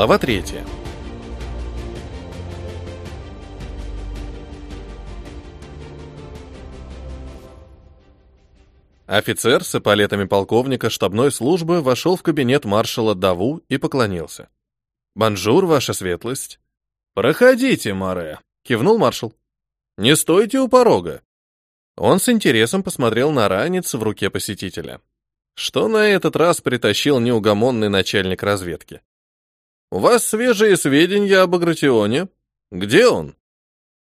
Глава третья. Офицер с эполетами полковника штабной службы вошел в кабинет маршала Даву и поклонился. «Бонжур, ваша светлость». «Проходите, Море», — кивнул маршал. «Не стойте у порога». Он с интересом посмотрел на ранец в руке посетителя. Что на этот раз притащил неугомонный начальник разведки? «У вас свежие сведения об Агратионе? Где он?»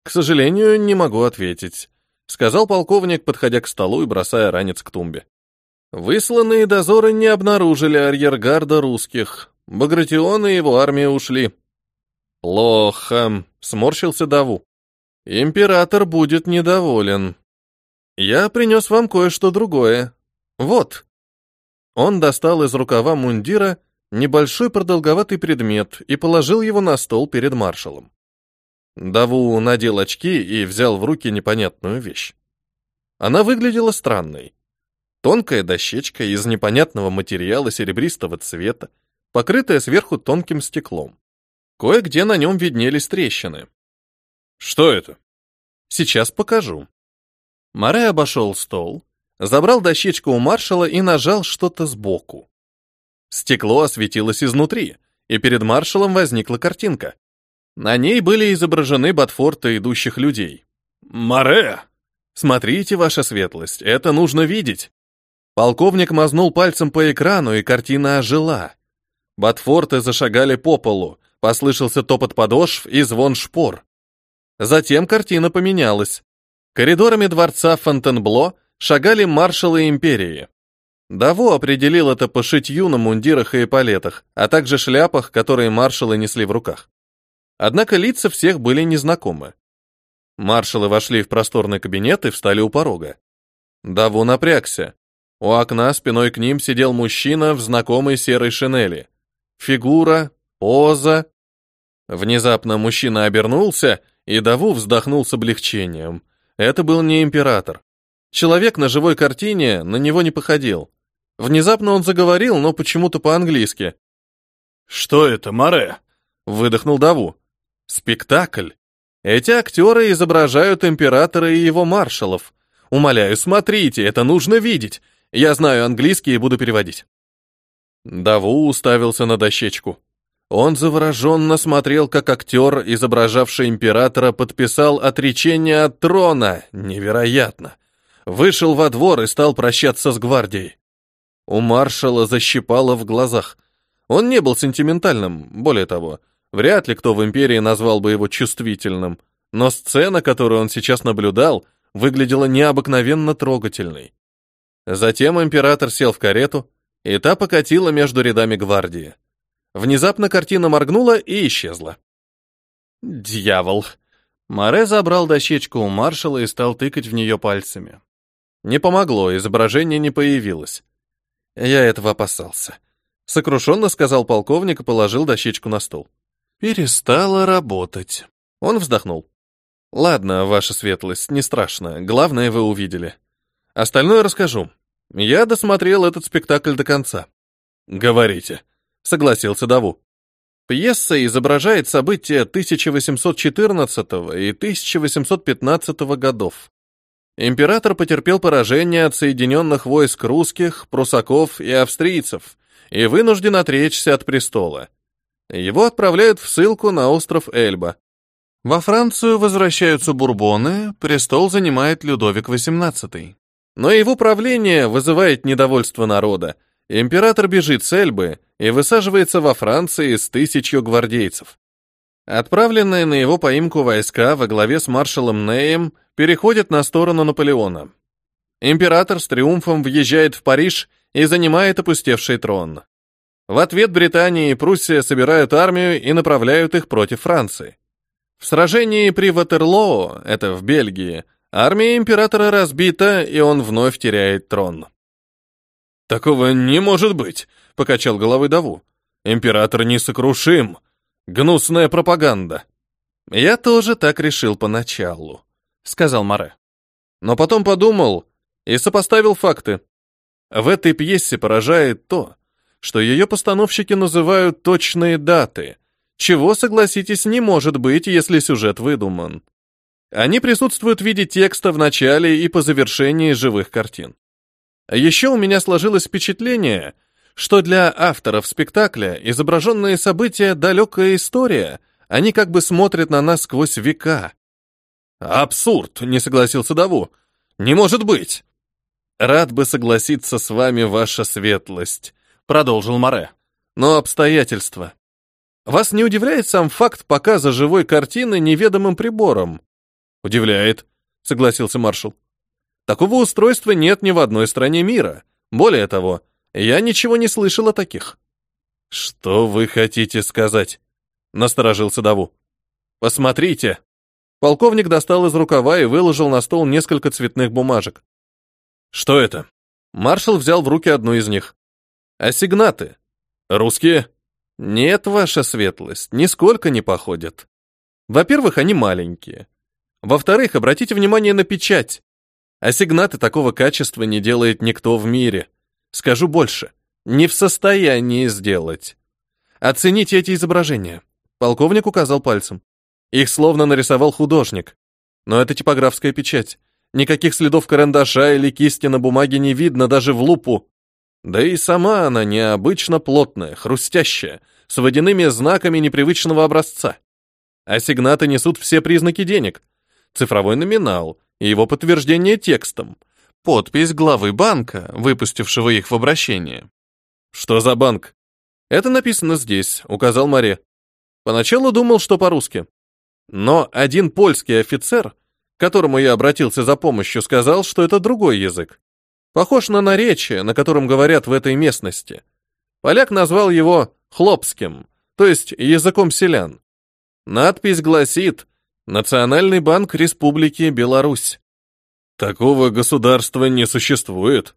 «К сожалению, не могу ответить», — сказал полковник, подходя к столу и бросая ранец к тумбе. «Высланные дозоры не обнаружили арьергарда русских. Багратион и его армия ушли». «Плохо», — сморщился Даву. «Император будет недоволен. Я принес вам кое-что другое. Вот». Он достал из рукава мундира небольшой продолговатый предмет и положил его на стол перед маршалом. Даву надел очки и взял в руки непонятную вещь. Она выглядела странной. Тонкая дощечка из непонятного материала серебристого цвета, покрытая сверху тонким стеклом. Кое-где на нем виднелись трещины. «Что это?» «Сейчас покажу». Море обошел стол, забрал дощечку у маршала и нажал что-то сбоку. Стекло осветилось изнутри, и перед маршалом возникла картинка. На ней были изображены Батфорта идущих людей. «Море!» «Смотрите, ваша светлость, это нужно видеть!» Полковник мазнул пальцем по экрану, и картина ожила. Батфорты зашагали по полу, послышался топот подошв и звон шпор. Затем картина поменялась. Коридорами дворца Фонтенбло шагали маршалы империи. Даво определил это по шитью на мундирах и эполетах, а также шляпах, которые маршалы несли в руках. Однако лица всех были незнакомы. Маршалы вошли в просторный кабинет и встали у порога. Даву напрягся. У окна спиной к ним сидел мужчина в знакомой серой шинели. Фигура, поза. Внезапно мужчина обернулся, и Даву вздохнул с облегчением. Это был не император. Человек на живой картине на него не походил. Внезапно он заговорил, но почему-то по-английски. «Что это, Море?» — выдохнул Даву. «Спектакль. Эти актеры изображают императора и его маршалов. Умоляю, смотрите, это нужно видеть. Я знаю английский и буду переводить». Даву уставился на дощечку. Он завороженно смотрел, как актер, изображавший императора, подписал отречение от трона. Невероятно. Вышел во двор и стал прощаться с гвардией. У маршала защипало в глазах. Он не был сентиментальным, более того, вряд ли кто в империи назвал бы его чувствительным, но сцена, которую он сейчас наблюдал, выглядела необыкновенно трогательной. Затем император сел в карету, и та покатила между рядами гвардии. Внезапно картина моргнула и исчезла. «Дьявол!» Море забрал дощечку у маршала и стал тыкать в нее пальцами. Не помогло, изображение не появилось. Я этого опасался. Сокрушенно сказал полковник и положил дощечку на стол. Перестала работать. Он вздохнул. Ладно, ваша светлость, не страшно. Главное, вы увидели. Остальное расскажу. Я досмотрел этот спектакль до конца. Говорите, согласился Даву. Пьеса изображает события 1814 и 1815 годов. Император потерпел поражение от соединенных войск русских, прусаков и австрийцев и вынужден отречься от престола. Его отправляют в ссылку на остров Эльба. Во Францию возвращаются бурбоны, престол занимает Людовик XVIII. Но его правление вызывает недовольство народа. Император бежит с Эльбы и высаживается во Франции с тысячью гвардейцев. Отправленные на его поимку войска во главе с маршалом Неем переходит на сторону Наполеона. Император с триумфом въезжает в Париж и занимает опустевший трон. В ответ Британия и Пруссия собирают армию и направляют их против Франции. В сражении при Ватерлоо, это в Бельгии, армия императора разбита, и он вновь теряет трон. «Такого не может быть», — покачал головой Даву. «Император несокрушим. Гнусная пропаганда». «Я тоже так решил поначалу», сказал Море. Но потом подумал и сопоставил факты. В этой пьесе поражает то, что ее постановщики называют точные даты, чего, согласитесь, не может быть, если сюжет выдуман. Они присутствуют в виде текста в начале и по завершении живых картин. Еще у меня сложилось впечатление, что для авторов спектакля изображенные события — далекая история, они как бы смотрят на нас сквозь века. «Абсурд!» — не согласился Даву. «Не может быть!» «Рад бы согласиться с вами, ваша светлость», — продолжил Море. «Но обстоятельства. Вас не удивляет сам факт показа живой картины неведомым прибором?» «Удивляет», — согласился маршал. «Такого устройства нет ни в одной стране мира. Более того, я ничего не слышал о таких». «Что вы хотите сказать?» — насторожился Даву. «Посмотрите». Полковник достал из рукава и выложил на стол несколько цветных бумажек. «Что это?» Маршал взял в руки одну из них. «Ассигнаты. Русские?» «Нет, ваша светлость, нисколько не походят. Во-первых, они маленькие. Во-вторых, обратите внимание на печать. Ассигнаты такого качества не делает никто в мире. Скажу больше, не в состоянии сделать. Оцените эти изображения. Полковник указал пальцем. Их словно нарисовал художник. Но это типографская печать. Никаких следов карандаша или кисти на бумаге не видно даже в лупу. Да и сама она необычно плотная, хрустящая, с водяными знаками непривычного образца. Ассигнаты несут все признаки денег — цифровой номинал и его подтверждение текстом, подпись главы банка, выпустившего их в обращение. «Что за банк?» «Это написано здесь», — указал Маре. Поначалу думал, что по-русски. Но один польский офицер, к которому я обратился за помощью, сказал, что это другой язык. Похож на наречие, на котором говорят в этой местности. Поляк назвал его хлопским, то есть языком селян. Надпись гласит Национальный банк Республики Беларусь. Такого государства не существует.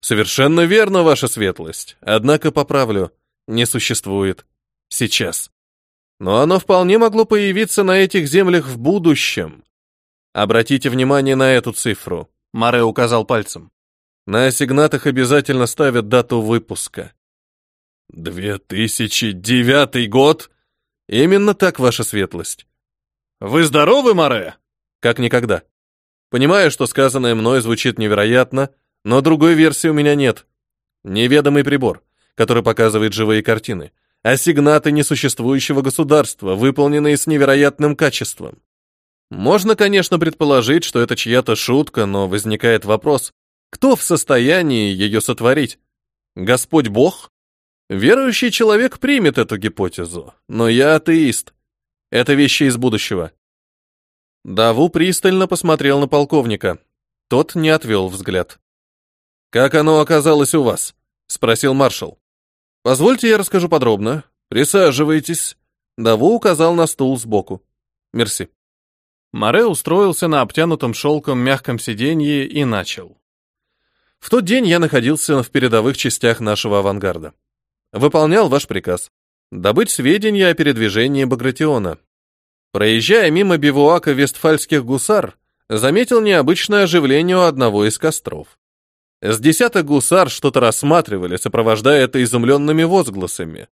Совершенно верно, ваша светлость. Однако поправлю, не существует. Сейчас. Но оно вполне могло появиться на этих землях в будущем. Обратите внимание на эту цифру. Маре указал пальцем. На ассигнатах обязательно ставят дату выпуска. 2009 год? Именно так, ваша светлость. «Вы здоровы, Море?» «Как никогда. Понимаю, что сказанное мной звучит невероятно, но другой версии у меня нет. Неведомый прибор, который показывает живые картины, ассигнаты несуществующего государства, выполненные с невероятным качеством. Можно, конечно, предположить, что это чья-то шутка, но возникает вопрос, кто в состоянии ее сотворить? Господь Бог? Верующий человек примет эту гипотезу, но я атеист. Это вещи из будущего. Даву пристально посмотрел на полковника. Тот не отвел взгляд. «Как оно оказалось у вас?» — спросил маршал. «Позвольте я расскажу подробно. Присаживайтесь». Даву указал на стул сбоку. «Мерси». Море устроился на обтянутом шелком мягком сиденье и начал. В тот день я находился в передовых частях нашего авангарда. Выполнял ваш приказ добыть сведения о передвижении Багратиона. Проезжая мимо бивуака вестфальских гусар, заметил необычное оживление у одного из костров. С десяток гусар что-то рассматривали, сопровождая это изумленными возгласами.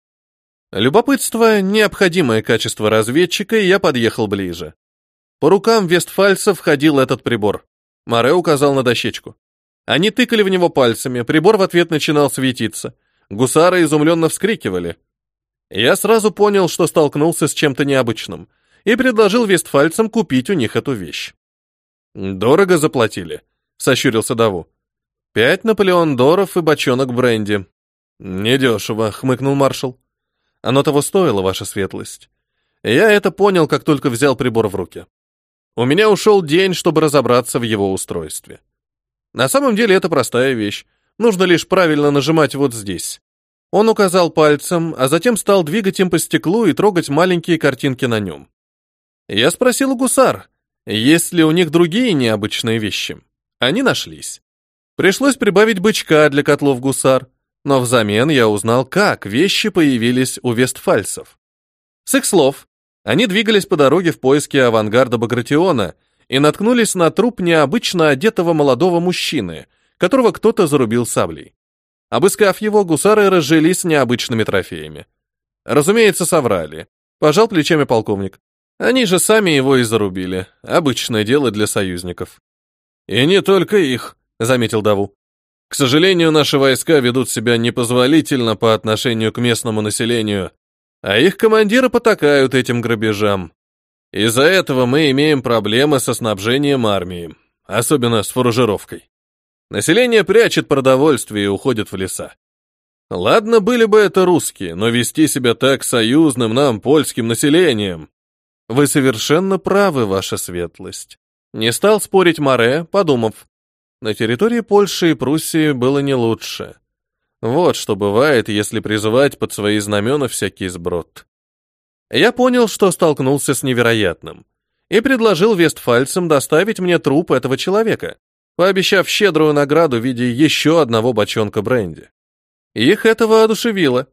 Любопытство — необходимое качество разведчика, и я подъехал ближе. По рукам вестфальцев ходил этот прибор. Море указал на дощечку. Они тыкали в него пальцами, прибор в ответ начинал светиться. Гусары изумленно вскрикивали. Я сразу понял, что столкнулся с чем-то необычным, и предложил вестфальцам купить у них эту вещь. «Дорого заплатили», — сощурился Даву. «Пять Наполеон Доров и бочонок бренди». «Недешево», — хмыкнул маршал. «Оно того стоило, ваша светлость. Я это понял, как только взял прибор в руки. У меня ушел день, чтобы разобраться в его устройстве. На самом деле это простая вещь. Нужно лишь правильно нажимать вот здесь. Он указал пальцем, а затем стал двигать им по стеклу и трогать маленькие картинки на нем. Я спросил у гусар, есть ли у них другие необычные вещи. Они нашлись. Пришлось прибавить бычка для котлов гусар, но взамен я узнал, как вещи появились у вестфальцев. С их слов, они двигались по дороге в поиске авангарда Багратиона и наткнулись на труп необычно одетого молодого мужчины, которого кто-то зарубил саблей. Обыскав его, гусары разжились необычными трофеями. Разумеется, соврали. Пожал плечами полковник. Они же сами его и зарубили. Обычное дело для союзников. И не только их, заметил Даву. К сожалению, наши войска ведут себя непозволительно по отношению к местному населению, а их командиры потакают этим грабежам. Из-за этого мы имеем проблемы со снабжением армии, особенно с фуражировкой. Население прячет продовольствие и уходит в леса. Ладно, были бы это русские, но вести себя так союзным нам, польским населением. Вы совершенно правы, ваша светлость. Не стал спорить Море, подумав, на территории Польши и Пруссии было не лучше. Вот что бывает, если призывать под свои знамена всякий сброд. Я понял, что столкнулся с невероятным, и предложил вестфальцам доставить мне труп этого человека, пообещав щедрую награду в виде еще одного бочонка бренди. Их это воодушевило.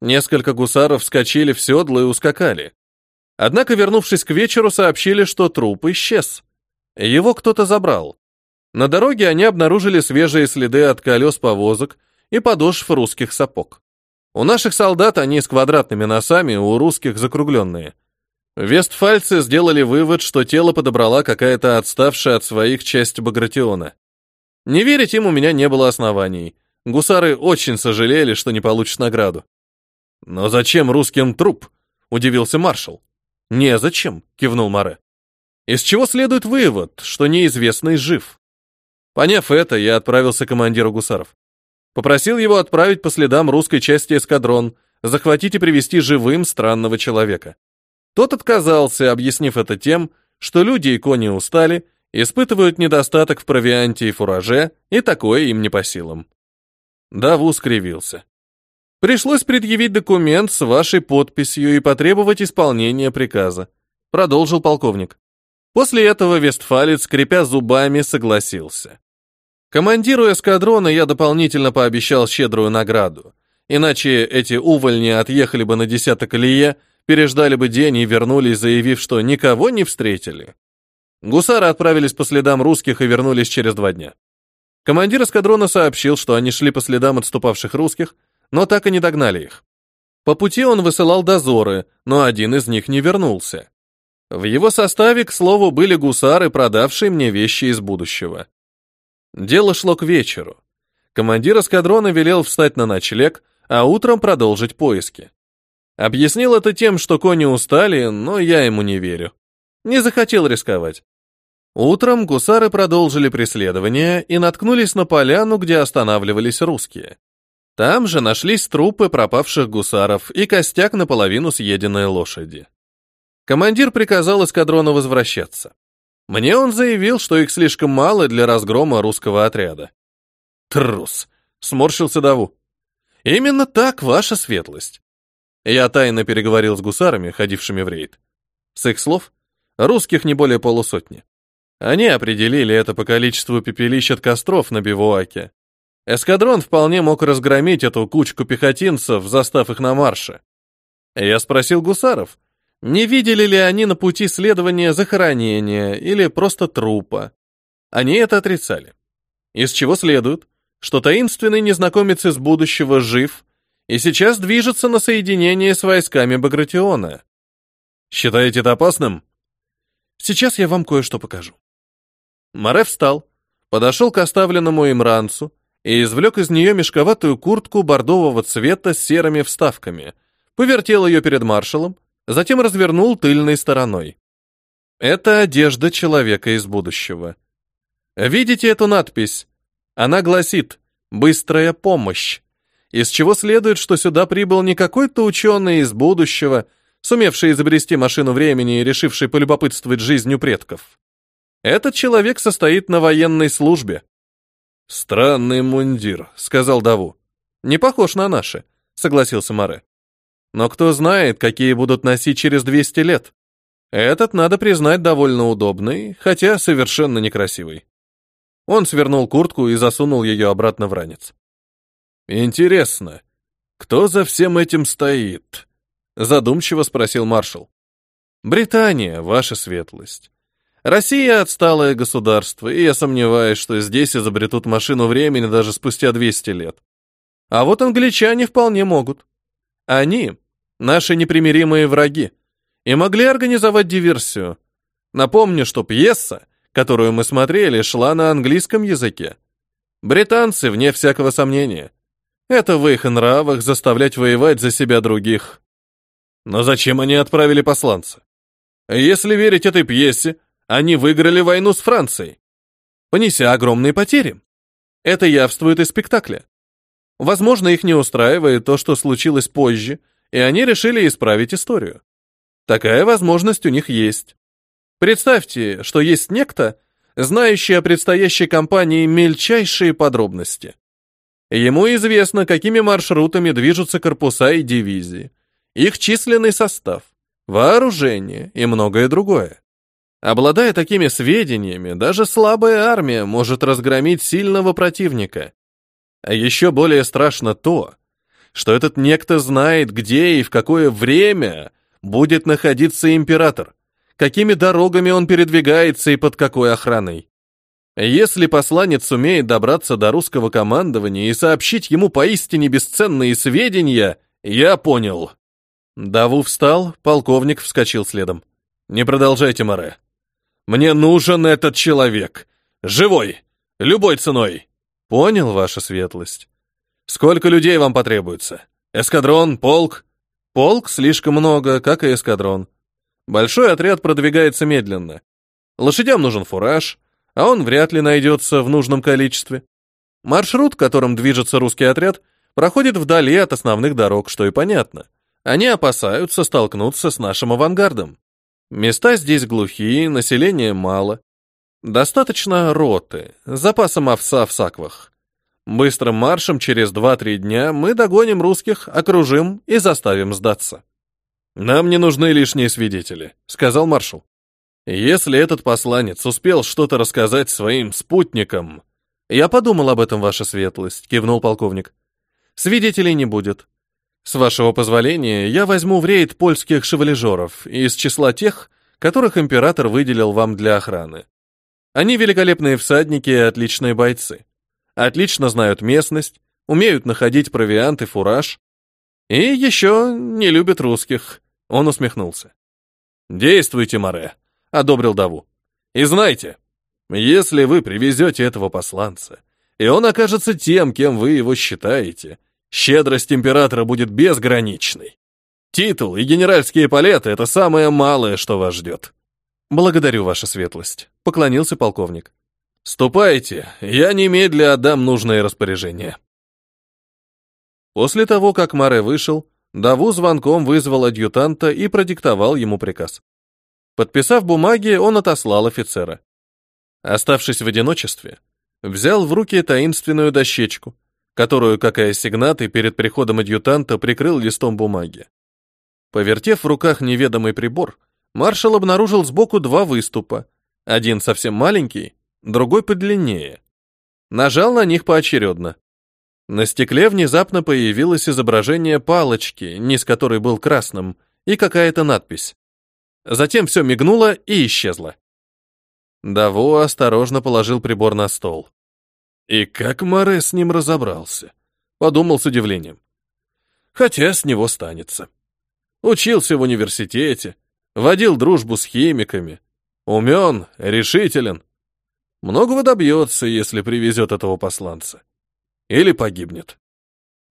Несколько гусаров вскочили в седло и ускакали. Однако, вернувшись к вечеру, сообщили, что труп исчез. Его кто-то забрал. На дороге они обнаружили свежие следы от колес повозок и подошв русских сапог. У наших солдат они с квадратными носами, у русских закругленные. Вестфальцы сделали вывод, что тело подобрала какая-то отставшая от своих часть Багратиона. Не верить им у меня не было оснований. Гусары очень сожалели, что не получат награду. «Но зачем русским труп?» — удивился маршал. «Незачем», — кивнул Море. «Из чего следует вывод, что неизвестный жив?» Поняв это, я отправился к командиру гусаров. Попросил его отправить по следам русской части эскадрон, захватить и привести живым странного человека. Тот отказался, объяснив это тем, что люди и кони устали, испытывают недостаток в провианте и фураже, и такое им не по силам. Даву скривился. Пришлось предъявить документ с вашей подписью и потребовать исполнения приказа, продолжил полковник. После этого Вестфалец, скрипя зубами, согласился. Командиру эскадрона я дополнительно пообещал щедрую награду. Иначе эти увольни отъехали бы на десяток лие, переждали бы день и вернулись, заявив, что никого не встретили. Гусары отправились по следам русских и вернулись через два дня. Командир эскадрона сообщил, что они шли по следам отступавших русских, но так и не догнали их. По пути он высылал дозоры, но один из них не вернулся. В его составе, к слову, были гусары, продавшие мне вещи из будущего. Дело шло к вечеру. Командир эскадрона велел встать на ночлег, а утром продолжить поиски. Объяснил это тем, что кони устали, но я ему не верю. Не захотел рисковать. Утром гусары продолжили преследование и наткнулись на поляну, где останавливались русские. Там же нашлись трупы пропавших гусаров и костяк наполовину съеденной лошади. Командир приказал эскадрону возвращаться. Мне он заявил, что их слишком мало для разгрома русского отряда. Трус, сморщился Даву. Именно так, ваша светлость. Я тайно переговорил с гусарами, ходившими в рейд. С их слов, русских не более полусотни. Они определили это по количеству пепелищ от костров на бивуаке. Эскадрон вполне мог разгромить эту кучку пехотинцев, застав их на марше. Я спросил гусаров, не видели ли они на пути следования захоронения или просто трупа? Они это отрицали. Из чего следует, что таинственный незнакомец из будущего жив и сейчас движется на соединение с войсками Багратиона. Считаете это опасным? Сейчас я вам кое-что покажу. Море встал, подошел к оставленному им ранцу и извлек из нее мешковатую куртку бордового цвета с серыми вставками, повертел ее перед маршалом, затем развернул тыльной стороной. Это одежда человека из будущего. Видите эту надпись? Она гласит «Быстрая помощь», из чего следует, что сюда прибыл не какой-то ученый из будущего, сумевший изобрести машину времени и решивший полюбопытствовать жизнью предков. Этот человек состоит на военной службе. «Странный мундир», — сказал Даву. «Не похож на наши», — согласился Маре. Но кто знает, какие будут носить через 200 лет. Этот, надо признать, довольно удобный, хотя совершенно некрасивый. Он свернул куртку и засунул ее обратно в ранец. «Интересно, кто за всем этим стоит?» Задумчиво спросил маршал. «Британия, ваша светлость. Россия — отсталое государство, и я сомневаюсь, что здесь изобретут машину времени даже спустя 200 лет. А вот англичане вполне могут. Они — наши непримиримые враги, и могли организовать диверсию. Напомню, что пьеса, которую мы смотрели, шла на английском языке. Британцы, вне всякого сомнения. Это в их нравах заставлять воевать за себя других. Но зачем они отправили посланца? Если верить этой пьесе, они выиграли войну с Францией, понеся огромные потери. Это явствует из спектакля. Возможно, их не устраивает то, что случилось позже, и они решили исправить историю. Такая возможность у них есть. Представьте, что есть некто, знающий о предстоящей кампании мельчайшие подробности. Ему известно, какими маршрутами движутся корпуса и дивизии, их численный состав, вооружение и многое другое. Обладая такими сведениями, даже слабая армия может разгромить сильного противника. А еще более страшно то, что этот некто знает, где и в какое время будет находиться император, какими дорогами он передвигается и под какой охраной. Если посланец сумеет добраться до русского командования и сообщить ему поистине бесценные сведения, я понял. Даву встал, полковник вскочил следом. «Не продолжайте, Море. Мне нужен этот человек. Живой. Любой ценой». «Понял, ваша светлость. Сколько людей вам потребуется? Эскадрон, полк?» «Полк слишком много, как и эскадрон. Большой отряд продвигается медленно. Лошадям нужен фураж, а он вряд ли найдется в нужном количестве. Маршрут, которым движется русский отряд, проходит вдали от основных дорог, что и понятно. Они опасаются столкнуться с нашим авангардом. Места здесь глухие, населения мало. Достаточно роты, запасом овса в саквах. Быстрым маршем через 2-3 дня мы догоним русских, окружим и заставим сдаться. «Нам не нужны лишние свидетели», — сказал маршал. «Если этот посланец успел что-то рассказать своим спутникам...» «Я подумал об этом, ваша светлость», — кивнул полковник. «Свидетелей не будет. С вашего позволения, я возьму в рейд польских шевалежеров из числа тех, которых император выделил вам для охраны. Они великолепные всадники и отличные бойцы. Отлично знают местность, умеют находить провиант и фураж. И еще не любят русских. Он усмехнулся. «Действуйте, Море», — одобрил Даву. «И знайте, если вы привезете этого посланца, и он окажется тем, кем вы его считаете, Щедрость императора будет безграничной. Титул и генеральские палеты — это самое малое, что вас ждет. Благодарю, ваша светлость, — поклонился полковник. Ступайте, я немедля отдам нужное распоряжение. После того, как Маре вышел, Даву звонком вызвал адъютанта и продиктовал ему приказ. Подписав бумаги, он отослал офицера. Оставшись в одиночестве, взял в руки таинственную дощечку — которую, как и ассигнаты, перед приходом адъютанта прикрыл листом бумаги. Повертев в руках неведомый прибор, маршал обнаружил сбоку два выступа. Один совсем маленький, другой подлиннее. Нажал на них поочередно. На стекле внезапно появилось изображение палочки, низ которой был красным, и какая-то надпись. Затем все мигнуло и исчезло. Даво осторожно положил прибор на стол. И как Море с ним разобрался? Подумал с удивлением. Хотя с него станется. Учился в университете, водил дружбу с химиками. Умен, решителен. Многого добьется, если привезет этого посланца. Или погибнет.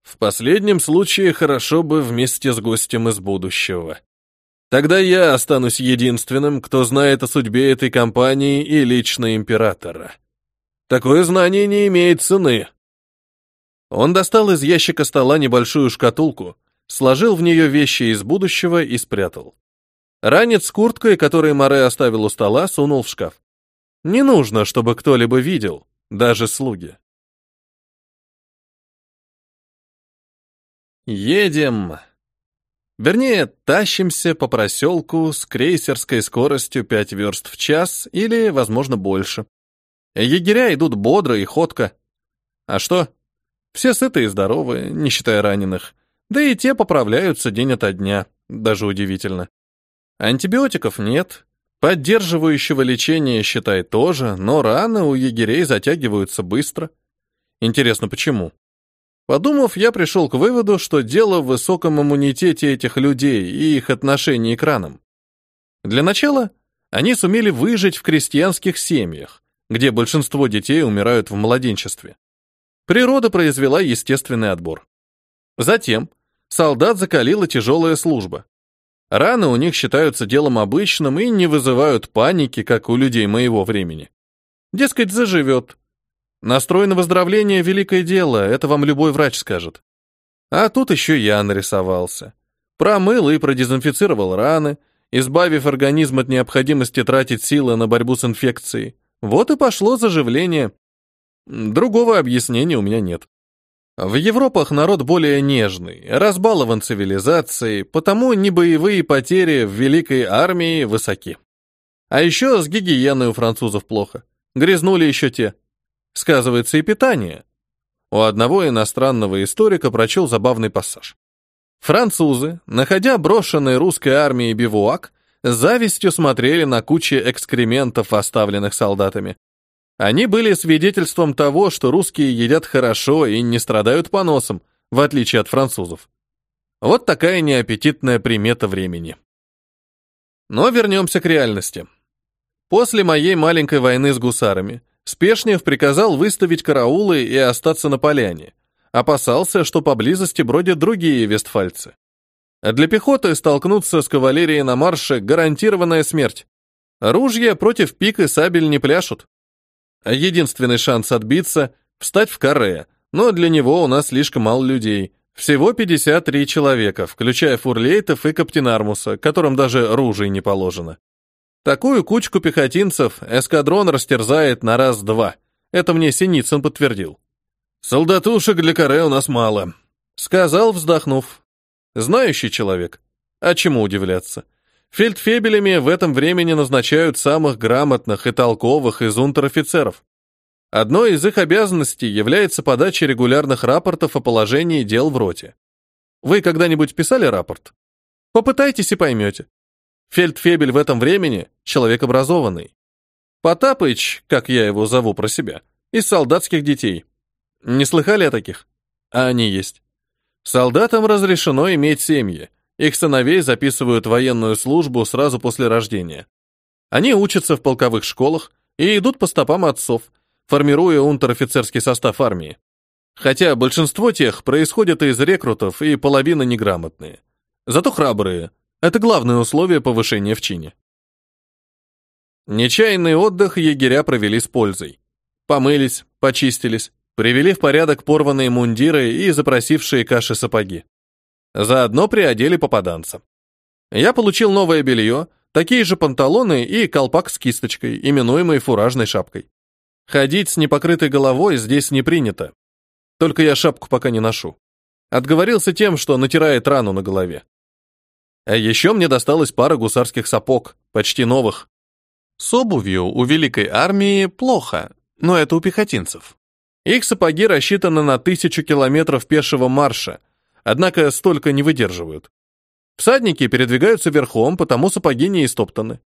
В последнем случае хорошо бы вместе с гостем из будущего. Тогда я останусь единственным, кто знает о судьбе этой компании и лично императора. Такое знание не имеет цены. Он достал из ящика стола небольшую шкатулку, сложил в нее вещи из будущего и спрятал. Ранец с курткой, который Море оставил у стола, сунул в шкаф. Не нужно, чтобы кто-либо видел, даже слуги. Едем. Вернее, тащимся по проселку с крейсерской скоростью 5 верст в час или, возможно, больше. Егеря идут бодро и ходко. А что? Все сытые и здоровые, не считая раненых. Да и те поправляются день ото дня. Даже удивительно. Антибиотиков нет. Поддерживающего лечения, считай, тоже, но раны у егерей затягиваются быстро. Интересно, почему? Подумав, я пришел к выводу, что дело в высоком иммунитете этих людей и их отношении к ранам. Для начала они сумели выжить в крестьянских семьях, где большинство детей умирают в младенчестве. Природа произвела естественный отбор. Затем солдат закалила тяжелая служба. Раны у них считаются делом обычным и не вызывают паники, как у людей моего времени. Дескать, заживет. Настрой на выздоровление – великое дело, это вам любой врач скажет. А тут еще я нарисовался. Промыл и продезинфицировал раны, избавив организм от необходимости тратить силы на борьбу с инфекцией. Вот и пошло заживление. Другого объяснения у меня нет. В Европах народ более нежный, разбалован цивилизацией, потому небоевые потери в великой армии высоки. А еще с гигиеной у французов плохо. Грязнули еще те. Сказывается и питание. У одного иностранного историка прочел забавный пассаж. Французы, находя брошенный русской армией бивуак, завистью смотрели на кучи экскрементов, оставленных солдатами. Они были свидетельством того, что русские едят хорошо и не страдают поносом, в отличие от французов. Вот такая неаппетитная примета времени. Но вернемся к реальности. После моей маленькой войны с гусарами Спешнев приказал выставить караулы и остаться на поляне. Опасался, что поблизости бродят другие вестфальцы. Для пехоты столкнуться с кавалерией на марше – гарантированная смерть. Ружья против пик и сабель не пляшут. Единственный шанс отбиться — встать в каре, но для него у нас слишком мало людей. Всего 53 человека, включая фурлейтов и каптенармуса, которым даже ружей не положено. Такую кучку пехотинцев эскадрон растерзает на раз-два. Это мне Синицын подтвердил. «Солдатушек для каре у нас мало», — сказал, вздохнув. «Знающий человек. А чему удивляться? Фельдфебелями в этом времени назначают самых грамотных и толковых из унтер-офицеров. Одной из их обязанностей является подача регулярных рапортов о положении дел в роте. Вы когда-нибудь писали рапорт? Попытайтесь и поймете. Фельдфебель в этом времени — человек образованный. Потапыч, как я его зову про себя, из солдатских детей. Не слыхали о таких? А они есть. Солдатам разрешено иметь семьи, их сыновей записывают в военную службу сразу после рождения. Они учатся в полковых школах и идут по стопам отцов, формируя унтер-офицерский состав армии. Хотя большинство тех происходят из рекрутов и половина неграмотные. Зато храбрые. Это главное условие повышения в чине. Нечаянный отдых егеря провели с пользой. Помылись, почистились, привели в порядок порванные мундиры и запросившие каши сапоги. Заодно приодели попаданца. Я получил новое белье, такие же панталоны и колпак с кисточкой, именуемый фуражной шапкой. Ходить с непокрытой головой здесь не принято. Только я шапку пока не ношу. Отговорился тем, что натирает рану на голове. А еще мне досталась пара гусарских сапог, почти новых. С обувью у великой армии плохо, но это у пехотинцев. Их сапоги рассчитаны на тысячу километров пешего марша, однако столько не выдерживают. Всадники передвигаются верхом, потому сапоги не истоптаны.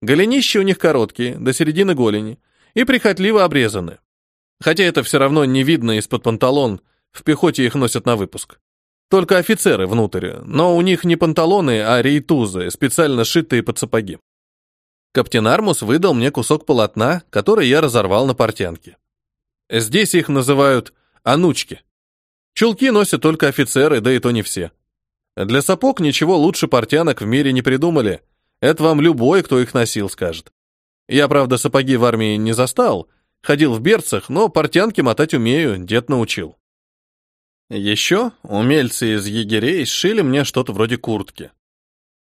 Голенища у них короткие, до середины голени, и прихотливо обрезаны. Хотя это все равно не видно из-под панталон, в пехоте их носят на выпуск. Только офицеры внутрь, но у них не панталоны, а рейтузы, специально сшитые под сапоги. Каптен Армус выдал мне кусок полотна, который я разорвал на портянке. Здесь их называют «анучки». Чулки носят только офицеры, да и то не все. Для сапог ничего лучше портянок в мире не придумали. Это вам любой, кто их носил, скажет. Я, правда, сапоги в армии не застал, ходил в берцах, но портянки мотать умею, дед научил. Еще умельцы из егерей сшили мне что-то вроде куртки.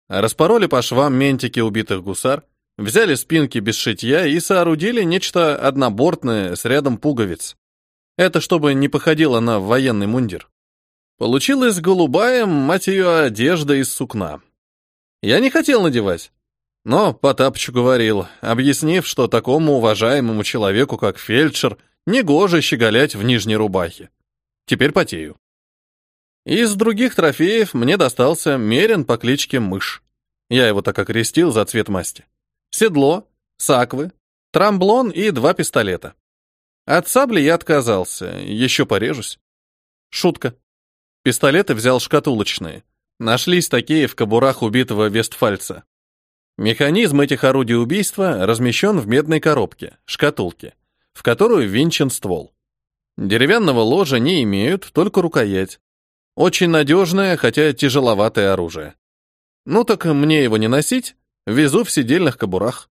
Распороли по швам ментики убитых гусар, взяли спинки без шитья и соорудили нечто однобортное с рядом пуговиц. Это чтобы не походило на военный мундир. Получилась голубая, мать ее, одежда из сукна. Я не хотел надевать. Но Потапыч говорил, объяснив, что такому уважаемому человеку, как фельдшер, негоже щеголять в нижней рубахе. Теперь потею. Из других трофеев мне достался мерин по кличке Мышь. Я его так окрестил за цвет масти. Седло, саквы, трамблон и два пистолета. От сабли я отказался, еще порежусь. Шутка. Пистолеты взял шкатулочные. Нашлись такие в кобурах убитого вестфальца. Механизм этих орудий убийства размещен в медной коробке, шкатулке, в которую винчен ствол. Деревянного ложа не имеют, только рукоять. Очень надежное, хотя тяжеловатое оружие. Ну так мне его не носить, везу в сидельных кобурах.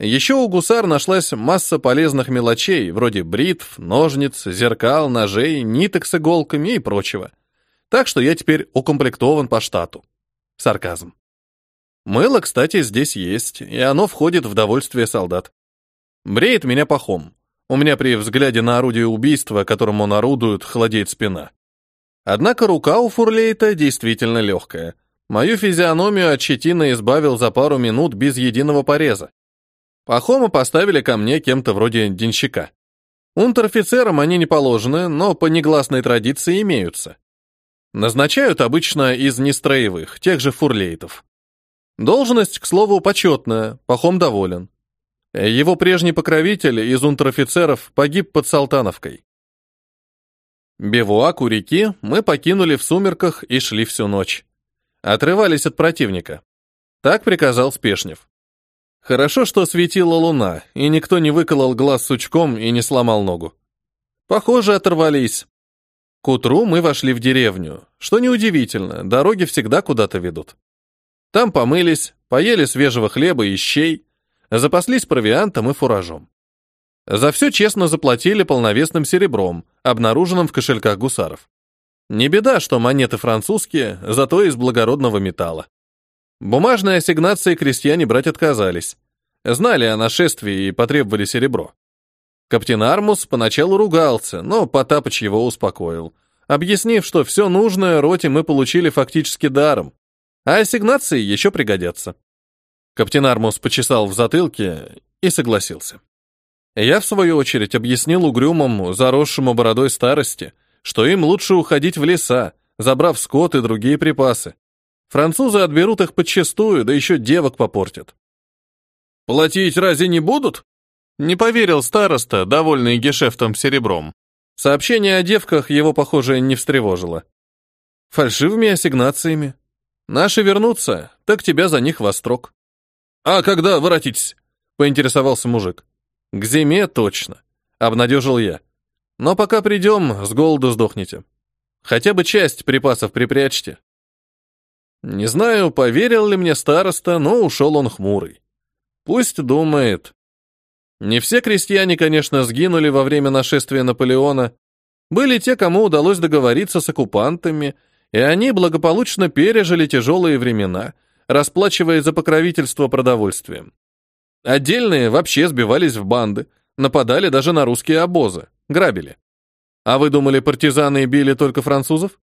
Еще у гусар нашлась масса полезных мелочей, вроде бритв, ножниц, зеркал, ножей, ниток с иголками и прочего. Так что я теперь укомплектован по штату. Сарказм. Мыло, кстати, здесь есть, и оно входит в довольствие солдат. Бреет меня пахом. У меня при взгляде на орудие убийства, которым он орудует, холодеет спина. Однако рука у Фурлейта действительно легкая. Мою физиономию от щетины избавил за пару минут без единого пореза. Пахома поставили ко мне кем-то вроде денщика. Унтер-офицерам они не положены, но по негласной традиции имеются. Назначают обычно из нестроевых, тех же фурлейтов. Должность, к слову, почетная, Пахом доволен. Его прежний покровитель из унтер-офицеров погиб под Салтановкой. Бивуак у реки мы покинули в сумерках и шли всю ночь. Отрывались от противника. Так приказал Спешнев. Хорошо, что светила луна, и никто не выколол глаз сучком и не сломал ногу. Похоже, оторвались. К утру мы вошли в деревню, что неудивительно, дороги всегда куда-то ведут. Там помылись, поели свежего хлеба и щей, запаслись провиантом и фуражом. За все честно заплатили полновесным серебром, обнаруженным в кошельках гусаров. Не беда, что монеты французские, зато из благородного металла. Бумажные ассигнации крестьяне брать отказались. Знали о нашествии и потребовали серебро. Каптен Армус поначалу ругался, но Потапыч его успокоил, объяснив, что все нужное роте мы получили фактически даром, а ассигнации еще пригодятся. Каптен Армус почесал в затылке и согласился. Я, в свою очередь, объяснил угрюмому, заросшему бородой старости, что им лучше уходить в леса, забрав скот и другие припасы. Французы отберут их подчистую, да еще девок попортят. «Платить разве не будут?» Не поверил староста, довольный гешефтом серебром. Сообщение о девках его, похоже, не встревожило. Фальшивыми ассигнациями. Наши вернутся, так тебя за них во строк. «А когда воротитесь?» — поинтересовался мужик. «К зиме точно», — обнадежил я. «Но пока придем, с голоду сдохнете. Хотя бы часть припасов припрячьте». Не знаю, поверил ли мне староста, но ушел он хмурый. Пусть думает. Не все крестьяне, конечно, сгинули во время нашествия Наполеона. Были те, кому удалось договориться с оккупантами, и они благополучно пережили тяжелые времена, расплачивая за покровительство продовольствием. Отдельные вообще сбивались в банды, нападали даже на русские обозы, грабили. А вы думали, партизаны били только французов?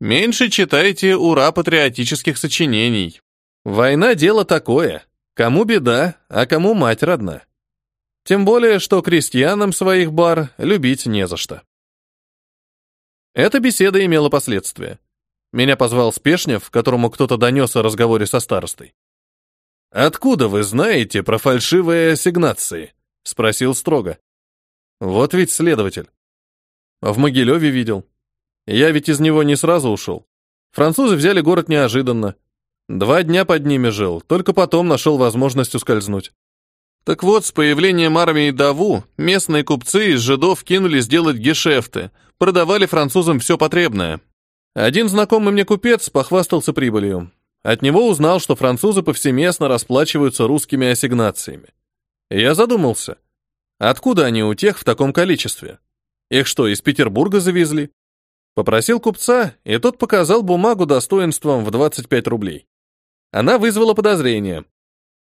Меньше читайте ура патриотических сочинений. Война — дело такое. Кому беда, а кому мать родна. Тем более, что крестьянам своих бар любить не за что. Эта беседа имела последствия. Меня позвал Спешнев, которому кто-то донес о разговоре со старостой. «Откуда вы знаете про фальшивые ассигнации?» — спросил строго. «Вот ведь следователь. В Могилеве видел. Я ведь из него не сразу ушел. Французы взяли город неожиданно. Два дня под ними жил, только потом нашел возможность ускользнуть. Так вот, с появлением армии Даву местные купцы из жидов кинулись делать гешефты, продавали французам все потребное. Один знакомый мне купец похвастался прибылью. От него узнал, что французы повсеместно расплачиваются русскими ассигнациями. Я задумался, откуда они у тех в таком количестве? Их что, из Петербурга завезли? Попросил купца, и тот показал бумагу достоинством в 25 рублей. Она вызвала подозрение.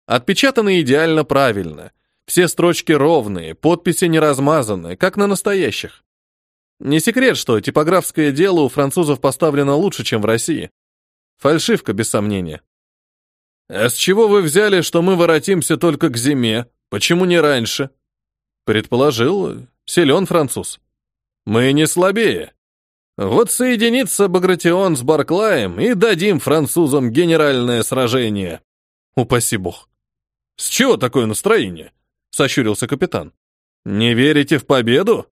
Отпечатаны идеально правильно. Все строчки ровные, подписи не размазаны, как на настоящих. Не секрет, что типографское дело у французов поставлено лучше, чем в России. Фальшивка, без сомнения. «А с чего вы взяли, что мы воротимся только к зиме? Почему не раньше?» Предположил, силен француз. «Мы не слабее. Вот соединится Багратион с Барклаем и дадим французам генеральное сражение. Упаси бог. С чего такое настроение? Сощурился капитан. Не верите в победу?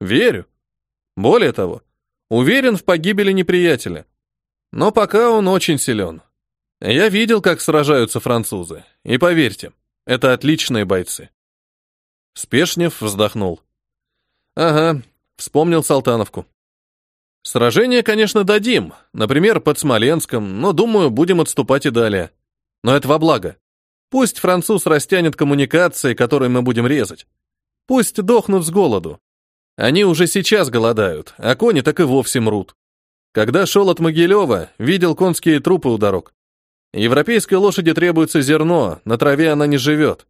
Верю. Более того, уверен в погибели неприятеля. Но пока он очень силен. Я видел, как сражаются французы, и поверьте, это отличные бойцы. Спешнев вздохнул. Ага, вспомнил Салтановку. Сражение, конечно, дадим, например, под Смоленском, но, думаю, будем отступать и далее. Но это во благо. Пусть француз растянет коммуникации, которые мы будем резать. Пусть дохнут с голоду. Они уже сейчас голодают, а кони так и вовсе мрут. Когда шел от Могилева, видел конские трупы у дорог. Европейской лошади требуется зерно, на траве она не живет.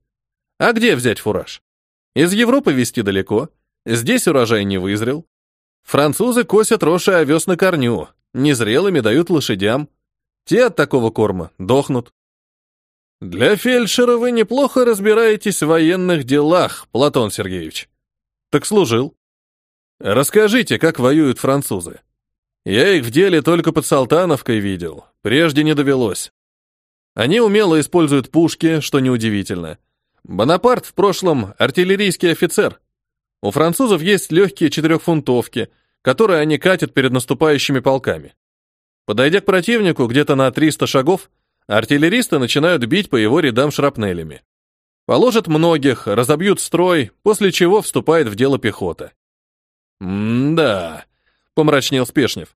А где взять фураж? Из Европы везти далеко, здесь урожай не вызрел. Французы косят рожь и овес на корню, незрелыми дают лошадям. Те от такого корма дохнут. Для фельдшера вы неплохо разбираетесь в военных делах, Платон Сергеевич. Так служил. Расскажите, как воюют французы. Я их в деле только под Салтановкой видел, прежде не довелось. Они умело используют пушки, что неудивительно. Бонапарт в прошлом артиллерийский офицер. У французов есть легкие четырехфунтовки, которые они катят перед наступающими полками. Подойдя к противнику где-то на 300 шагов, артиллеристы начинают бить по его рядам шрапнелями. Положат многих, разобьют строй, после чего вступает в дело пехота. «М-да», — помрачнел Спешнев.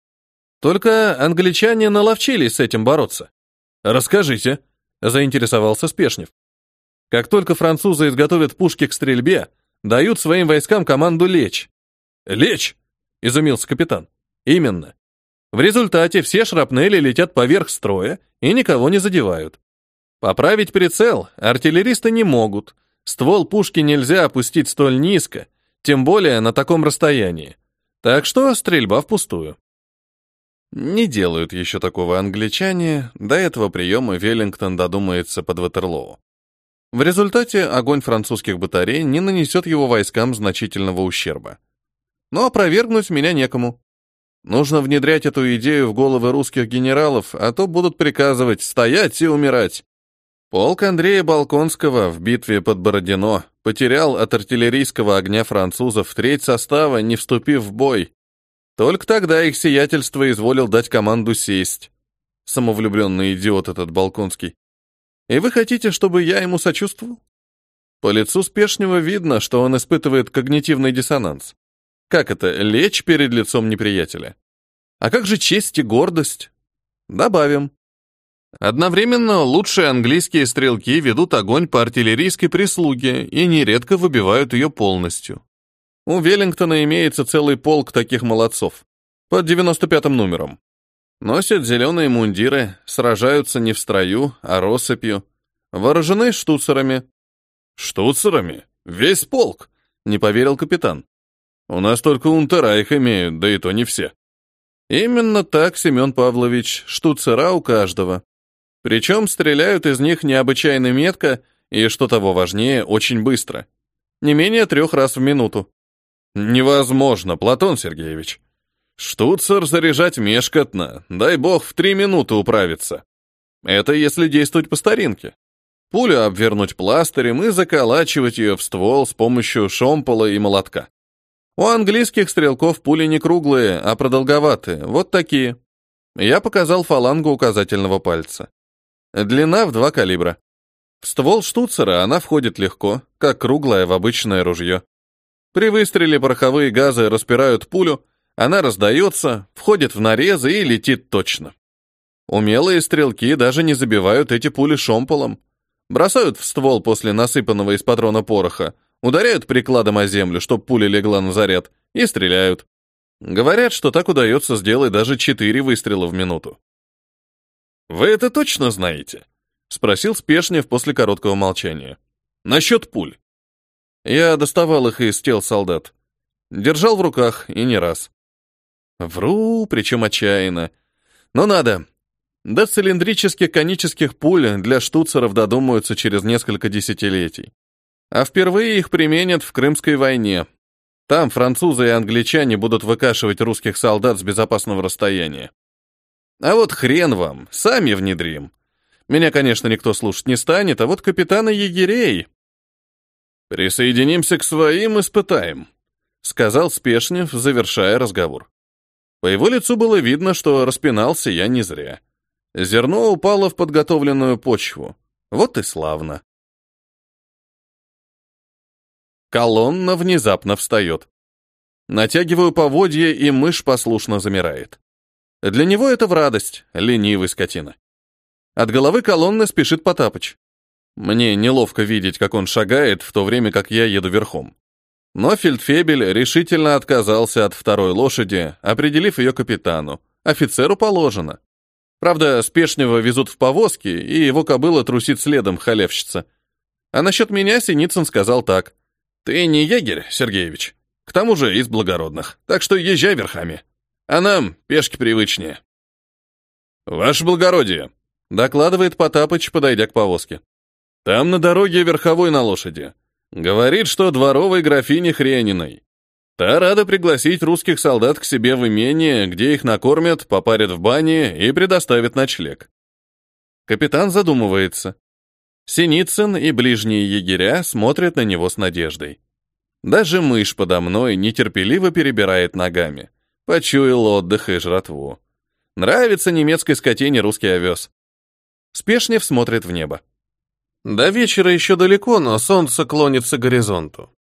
«Только англичане наловчились с этим бороться. «Расскажите», — заинтересовался Спешнев. «Как только французы изготовят пушки к стрельбе, дают своим войскам команду лечь». «Лечь?» — изумился капитан. «Именно. В результате все шрапнели летят поверх строя и никого не задевают. Поправить прицел артиллеристы не могут. Ствол пушки нельзя опустить столь низко, тем более на таком расстоянии. Так что стрельба впустую. Не делают еще такого англичане, до этого приема Веллингтон додумается под Ватерлоу. В результате огонь французских батарей не нанесет его войскам значительного ущерба. Но опровергнуть меня некому. Нужно внедрять эту идею в головы русских генералов, а то будут приказывать стоять и умирать. Полк Андрея Балконского в битве под Бородино потерял от артиллерийского огня французов треть состава, не вступив в бой. Только тогда их сиятельство изволил дать команду сесть. Самовлюбленный идиот этот Балконский. И вы хотите, чтобы я ему сочувствовал? По лицу Спешнего видно, что он испытывает когнитивный диссонанс. Как это, лечь перед лицом неприятеля? А как же честь и гордость? Добавим. Одновременно лучшие английские стрелки ведут огонь по артиллерийской прислуге и нередко выбивают ее полностью. У Веллингтона имеется целый полк таких молодцов. Под 95-м номером. Носят зеленые мундиры, сражаются не в строю, а россыпью. Вооружены штуцерами. Штуцерами? Весь полк? Не поверил капитан. У нас только унтера их имеют, да и то не все. Именно так, Семен Павлович, штуцера у каждого. Причем стреляют из них необычайно метко и, что того важнее, очень быстро. Не менее трех раз в минуту. Невозможно, Платон Сергеевич. Штуцер заряжать мешкотно, дай бог в три минуты управиться. Это если действовать по старинке. Пулю обвернуть пластырем и заколачивать ее в ствол с помощью шомпола и молотка. У английских стрелков пули не круглые, а продолговатые, вот такие. Я показал фалангу указательного пальца. Длина в два калибра. В ствол штуцера она входит легко, как круглая в обычное ружье. При выстреле пороховые газы распирают пулю, она раздается, входит в нарезы и летит точно. Умелые стрелки даже не забивают эти пули шомполом. Бросают в ствол после насыпанного из патрона пороха, ударяют прикладом о землю, чтоб пуля легла на заряд, и стреляют. Говорят, что так удается сделать даже четыре выстрела в минуту. «Вы это точно знаете?» — спросил Спешнев после короткого молчания. «Насчет пуль». Я доставал их из тел солдат. Держал в руках, и не раз. Вру, причем отчаянно. Но надо. До цилиндрических конических пуль для штуцеров додумаются через несколько десятилетий. А впервые их применят в Крымской войне. Там французы и англичане будут выкашивать русских солдат с безопасного расстояния. А вот хрен вам, сами внедрим. Меня, конечно, никто слушать не станет, а вот капитана егерей «Присоединимся к своим, испытаем», — сказал Спешнев, завершая разговор. По его лицу было видно, что распинался я не зря. Зерно упало в подготовленную почву. Вот и славно. Колонна внезапно встает. Натягиваю поводья, и мышь послушно замирает. Для него это в радость, ленивый скотина. От головы колонны спешит Потапыч. Мне неловко видеть, как он шагает, в то время как я еду верхом. Но фельдфебель решительно отказался от второй лошади, определив ее капитану. Офицеру положено. Правда, спешнего везут в повозке, и его кобыла трусит следом, халявщица. А насчет меня Синицын сказал так. «Ты не егерь, Сергеевич. К тому же из благородных. Так что езжай верхами. А нам пешки привычнее». «Ваше благородие», — докладывает Потапыч, подойдя к повозке. «Там на дороге верховой на лошади. Говорит, что дворовой графине Хрениной. Та рада пригласить русских солдат к себе в имение, где их накормят, попарят в бане и предоставят ночлег. Капитан задумывается. Синицын и ближние егеря смотрят на него с надеждой. Даже мышь подо мной нетерпеливо перебирает ногами. Почуял отдых и жратву. Нравится немецкой скотине русский овес. Спешнев смотрит в небо. До вечера еще далеко, но солнце клонится к горизонту.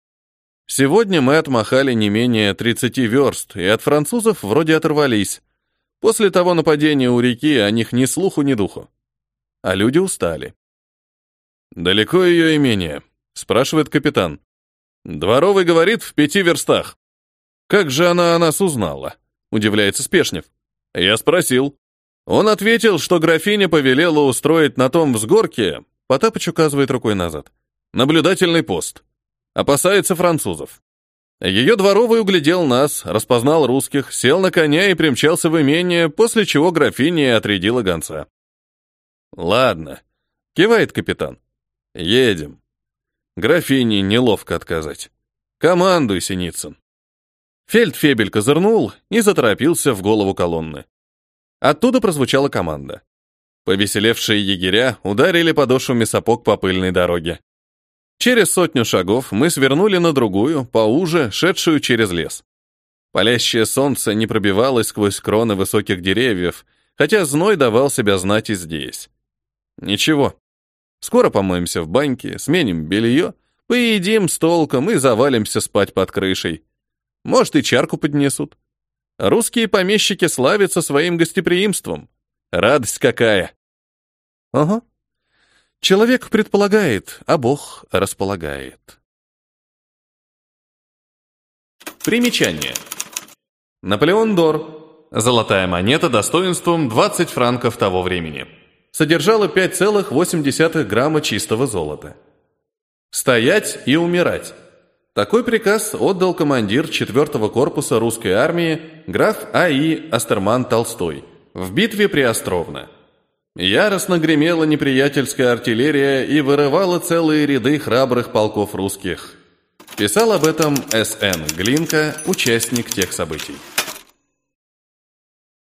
Сегодня мы отмахали не менее 30 верст, и от французов вроде оторвались. После того нападения у реки о них ни слуху, ни духу. А люди устали. «Далеко ее имение?» — спрашивает капитан. «Дворовый говорит, в пяти верстах». «Как же она о нас узнала?» — удивляется Спешнев. Я спросил. Он ответил, что графиня повелела устроить на том взгорке, Потапыч указывает рукой назад, наблюдательный пост. Опасается французов. Ее дворовый углядел нас, распознал русских, сел на коня и примчался в имение, после чего графиня отрядила гонца. «Ладно», — кивает капитан. «Едем». Графине неловко отказать. «Командуй, Синицын». Фельдфебель козырнул и заторопился в голову колонны. Оттуда прозвучала команда. Повеселевшие егеря ударили подошвами сапог по пыльной дороге. Через сотню шагов мы свернули на другую, поуже, шедшую через лес. Палящее солнце не пробивалось сквозь кроны высоких деревьев, хотя зной давал себя знать и здесь. Ничего. Скоро помоемся в баньке, сменим белье, поедим с толком и завалимся спать под крышей. Может, и чарку поднесут. Русские помещики славятся своим гостеприимством. Радость какая! Ага. Человек предполагает, а Бог располагает. Примечание. Наполеон Дор. Золотая монета достоинством 20 франков того времени. Содержала 5,8 грамма чистого золота. Стоять и умирать. Такой приказ отдал командир 4-го корпуса русской армии граф А.И. Астерман Толстой в битве при Островно. Яростно гремела неприятельская артиллерия и вырывала целые ряды храбрых полков русских. Писал об этом С.Н. Глинка, участник тех событий.